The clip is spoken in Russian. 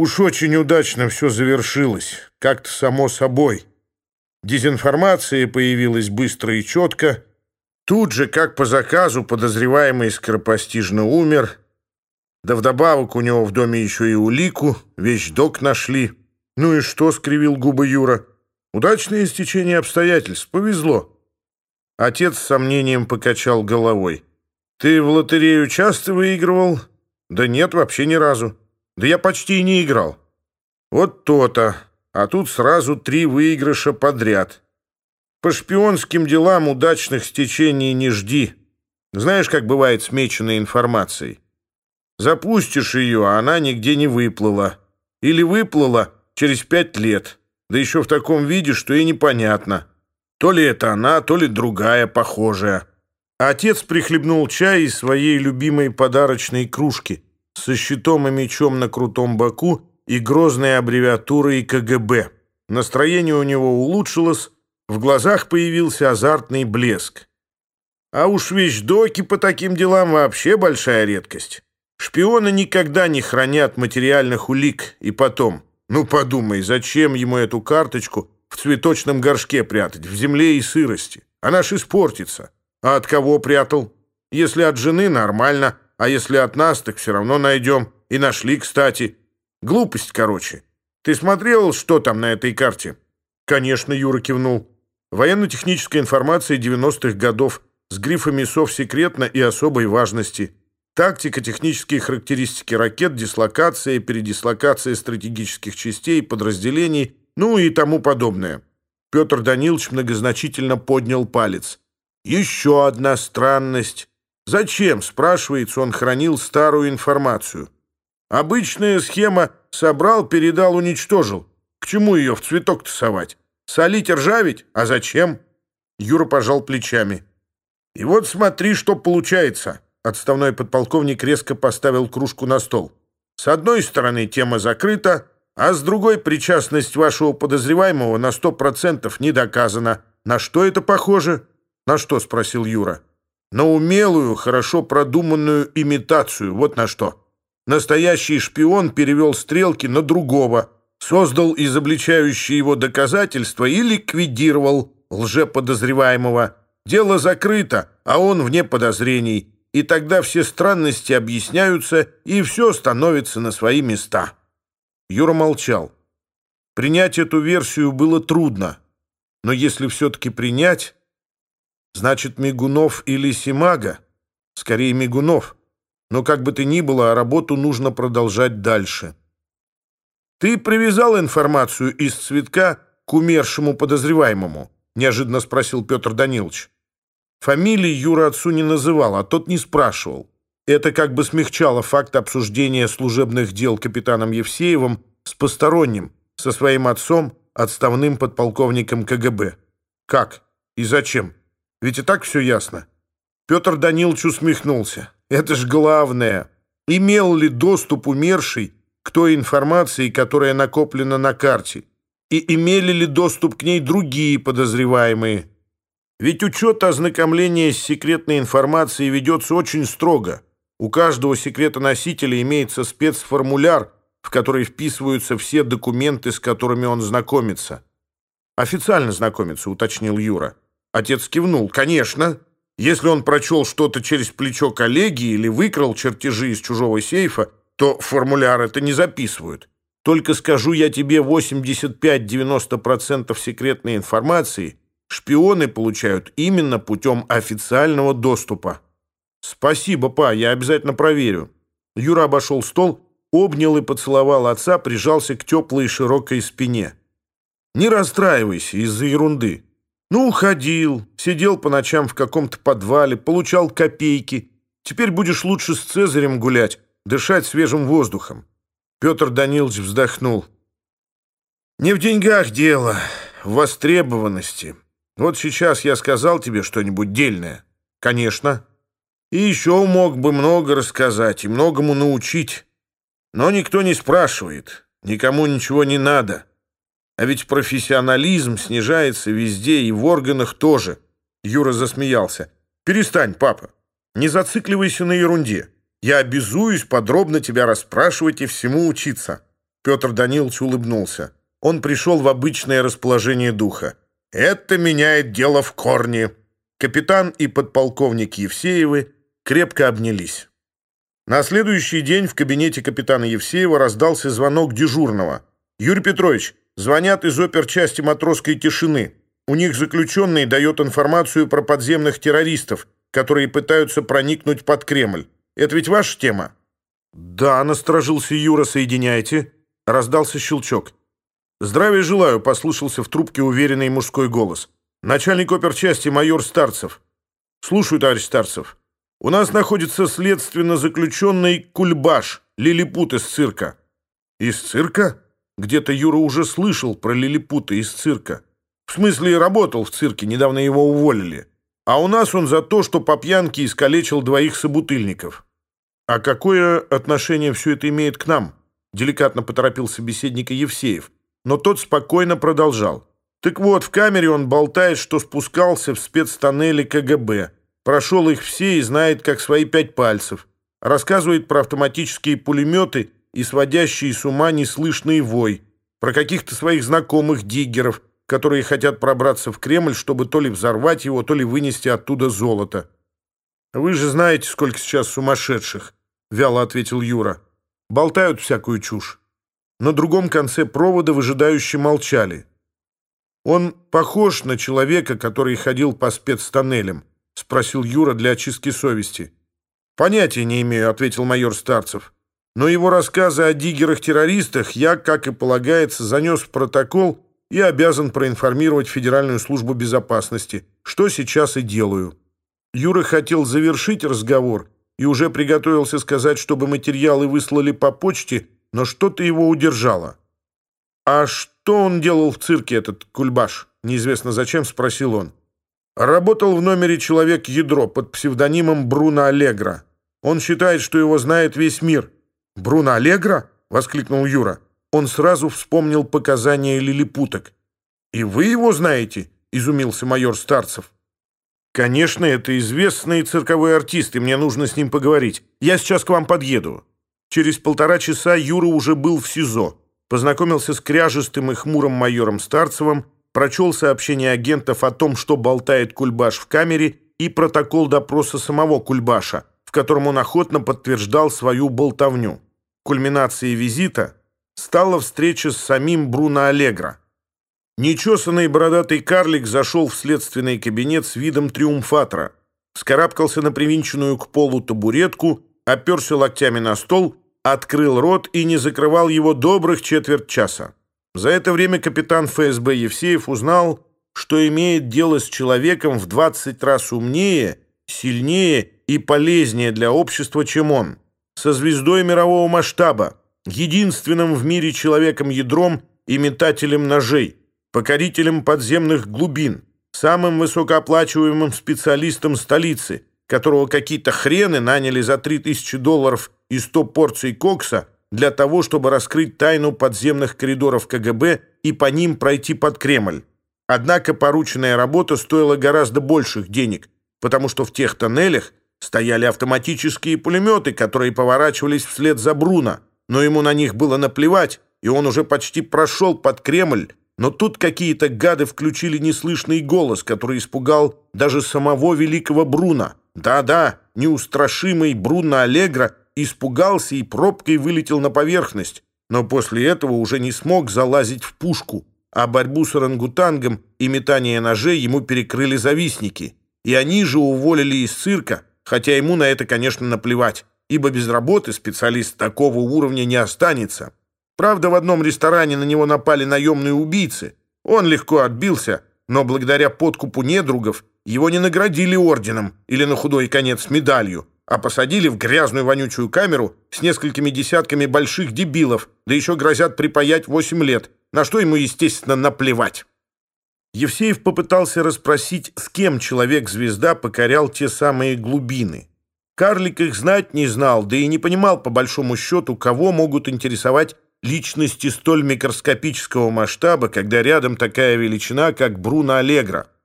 Уж очень удачно все завершилось, как-то само собой. Дезинформация появилась быстро и четко. Тут же, как по заказу, подозреваемый скоропостижно умер. Да вдобавок у него в доме еще и улику, док нашли. «Ну и что?» — скривил губы Юра. «Удачное истечение обстоятельств. Повезло». Отец с сомнением покачал головой. «Ты в лотерею часто выигрывал?» «Да нет, вообще ни разу». Да я почти и не играл. Вот то-то. А тут сразу три выигрыша подряд. По шпионским делам удачных стечений не жди. Знаешь, как бывает с меченной информацией? Запустишь ее, а она нигде не выплыла. Или выплыла через пять лет. Да еще в таком виде, что и непонятно. То ли это она, то ли другая похожая. А отец прихлебнул чай из своей любимой подарочной кружки – сосчетом и мечом на крутом боку и грозной аббревиатурой КГБ. Настроение у него улучшилось, в глазах появился азартный блеск. А уж вещдоки по таким делам вообще большая редкость. Шпионы никогда не хранят материальных улик. И потом, ну подумай, зачем ему эту карточку в цветочном горшке прятать, в земле и сырости? Она ж испортится. А от кого прятал? Если от жены, нормально а если от нас, так все равно найдем. И нашли, кстати. Глупость, короче. Ты смотрел, что там на этой карте?» «Конечно», — Юра кивнул. «Военно-техническая информация 90-х годов с грифами «Совсекретно» и «Особой важности». Тактика, технические характеристики ракет, дислокация, передислокация стратегических частей, подразделений, ну и тому подобное. Петр Данилович многозначительно поднял палец. «Еще одна странность. Зачем, спрашивается он, хранил старую информацию? Обычная схема собрал, передал, уничтожил. К чему ее в цветок тасовать? Солить, ржавить? А зачем? Юра пожал плечами. И вот смотри, что получается. Отставной подполковник резко поставил кружку на стол. С одной стороны, тема закрыта, а с другой причастность вашего подозреваемого на сто процентов не доказана. На что это похоже? На что? спросил Юра. На умелую, хорошо продуманную имитацию. Вот на что. Настоящий шпион перевел стрелки на другого, создал изобличающие его доказательства и ликвидировал лжеподозреваемого. Дело закрыто, а он вне подозрений. И тогда все странности объясняются, и все становится на свои места. Юра молчал. Принять эту версию было трудно, но если все-таки принять, значит Мигунов или Симага, скорее Мигунов, но как бы то ни было, а работу нужно продолжать дальше. «Ты привязал информацию из цветка к умершему подозреваемому?» — неожиданно спросил Петр Данилович. Фамилии Юра отцу не называл, а тот не спрашивал. Это как бы смягчало факт обсуждения служебных дел капитаном Евсеевым с посторонним, со своим отцом, отставным подполковником КГБ. Как и зачем? Ведь и так все ясно. Петр Данилович усмехнулся. Это ж главное. Имел ли доступ умерший к той информации, которая накоплена на карте? И имели ли доступ к ней другие подозреваемые? Ведь учет ознакомления с секретной информацией ведется очень строго – у каждого секретоносителя имеется спецформуляр, в который вписываются все документы, с которыми он знакомится. «Официально знакомится», — уточнил Юра. Отец кивнул. «Конечно. Если он прочел что-то через плечо коллеги или выкрал чертежи из чужого сейфа, то формуляр это не записывают. Только скажу я тебе, 85-90% секретной информации шпионы получают именно путем официального доступа». «Спасибо, па, я обязательно проверю». Юра обошел стол, обнял и поцеловал отца, прижался к теплой и широкой спине. «Не расстраивайся из-за ерунды. Ну, ходил, сидел по ночам в каком-то подвале, получал копейки. Теперь будешь лучше с Цезарем гулять, дышать свежим воздухом». Петр Данилович вздохнул. «Не в деньгах дело, в востребованности. Вот сейчас я сказал тебе что-нибудь дельное». «Конечно». И еще мог бы много рассказать и многому научить. Но никто не спрашивает, никому ничего не надо. А ведь профессионализм снижается везде и в органах тоже. Юра засмеялся. «Перестань, папа. Не зацикливайся на ерунде. Я обязуюсь подробно тебя расспрашивать и всему учиться». Петр Данилович улыбнулся. Он пришел в обычное расположение духа. «Это меняет дело в корне». Капитан и подполковник Евсеевы крепко обнялись. На следующий день в кабинете капитана Евсеева раздался звонок дежурного. «Юрий Петрович, Звонят из оперчасти матросской тишины. У них заключенный дает информацию про подземных террористов, которые пытаются проникнуть под Кремль. Это ведь ваша тема?» «Да», — насторожился Юра, — «соединяйте». Раздался щелчок. «Здравия желаю», — послышался в трубке уверенный мужской голос. «Начальник оперчасти майор Старцев». «Слушаю, товарищ Старцев. У нас находится следственно заключенный Кульбаш, лилипут из цирка». «Из цирка?» Где-то Юра уже слышал про лилипута из цирка. В смысле, работал в цирке, недавно его уволили. А у нас он за то, что по пьянке искалечил двоих собутыльников. А какое отношение все это имеет к нам? Деликатно поторопил собеседника Евсеев. Но тот спокойно продолжал. Так вот, в камере он болтает, что спускался в спецтоннели КГБ. Прошел их все и знает, как свои пять пальцев. Рассказывает про автоматические пулеметы и сводящий с ума неслышный вой, про каких-то своих знакомых диггеров, которые хотят пробраться в Кремль, чтобы то ли взорвать его, то ли вынести оттуда золото. «Вы же знаете, сколько сейчас сумасшедших», — вяло ответил Юра. «Болтают всякую чушь». На другом конце провода выжидающие молчали. «Он похож на человека, который ходил по спецтоннелям?» — спросил Юра для очистки совести. «Понятия не имею», — ответил майор Старцев. Но его рассказы о диггерах-террористах я, как и полагается, занес в протокол и обязан проинформировать Федеральную службу безопасности, что сейчас и делаю. Юра хотел завершить разговор и уже приготовился сказать, чтобы материалы выслали по почте, но что-то его удержало. «А что он делал в цирке, этот кульбаш?» Неизвестно зачем, спросил он. Работал в номере «Человек-ядро» под псевдонимом Бруно Аллегро. Он считает, что его знает весь мир – «Бруно Аллегро?» — воскликнул Юра. Он сразу вспомнил показания лилипуток. «И вы его знаете?» — изумился майор Старцев. «Конечно, это известный цирковой артист, и мне нужно с ним поговорить. Я сейчас к вам подъеду». Через полтора часа Юра уже был в СИЗО. Познакомился с кряжестым и хмурым майором Старцевым, прочел сообщение агентов о том, что болтает Кульбаш в камере, и протокол допроса самого Кульбаша, в котором он охотно подтверждал свою болтовню. кульминацией визита стала встреча с самим Бруно Аллегро. Нечесанный бородатый карлик зашел в следственный кабинет с видом триумфатора, вскарабкался на привинченную к полу табуретку, оперся локтями на стол, открыл рот и не закрывал его добрых четверть часа. За это время капитан ФСБ Евсеев узнал, что имеет дело с человеком в 20 раз умнее, сильнее и полезнее для общества, чем он. со звездой мирового масштаба, единственным в мире человеком-ядром и метателем ножей, покорителем подземных глубин, самым высокооплачиваемым специалистом столицы, которого какие-то хрены наняли за 3000 долларов и 100 порций кокса для того, чтобы раскрыть тайну подземных коридоров КГБ и по ним пройти под Кремль. Однако порученная работа стоила гораздо больших денег, потому что в тех тоннелях стояли автоматические пулеметы, которые поворачивались вслед за Бруно, но ему на них было наплевать, и он уже почти прошел под Кремль, но тут какие-то гады включили неслышный голос, который испугал даже самого великого Бруно. Да-да, неустрашимый Бруно Аллегро испугался и пробкой вылетел на поверхность, но после этого уже не смог залазить в пушку, а борьбу с орангутангом и метание ножей ему перекрыли завистники. И они же уволили из цирка – хотя ему на это, конечно, наплевать, ибо без работы специалист такого уровня не останется. Правда, в одном ресторане на него напали наемные убийцы. Он легко отбился, но благодаря подкупу недругов его не наградили орденом или на худой конец медалью, а посадили в грязную вонючую камеру с несколькими десятками больших дебилов, да еще грозят припаять 8 лет, на что ему, естественно, наплевать. Евсеев попытался расспросить, с кем человек-звезда покорял те самые глубины. Карлик их знать не знал, да и не понимал, по большому счету, кого могут интересовать личности столь микроскопического масштаба, когда рядом такая величина, как Бруно Аллегро –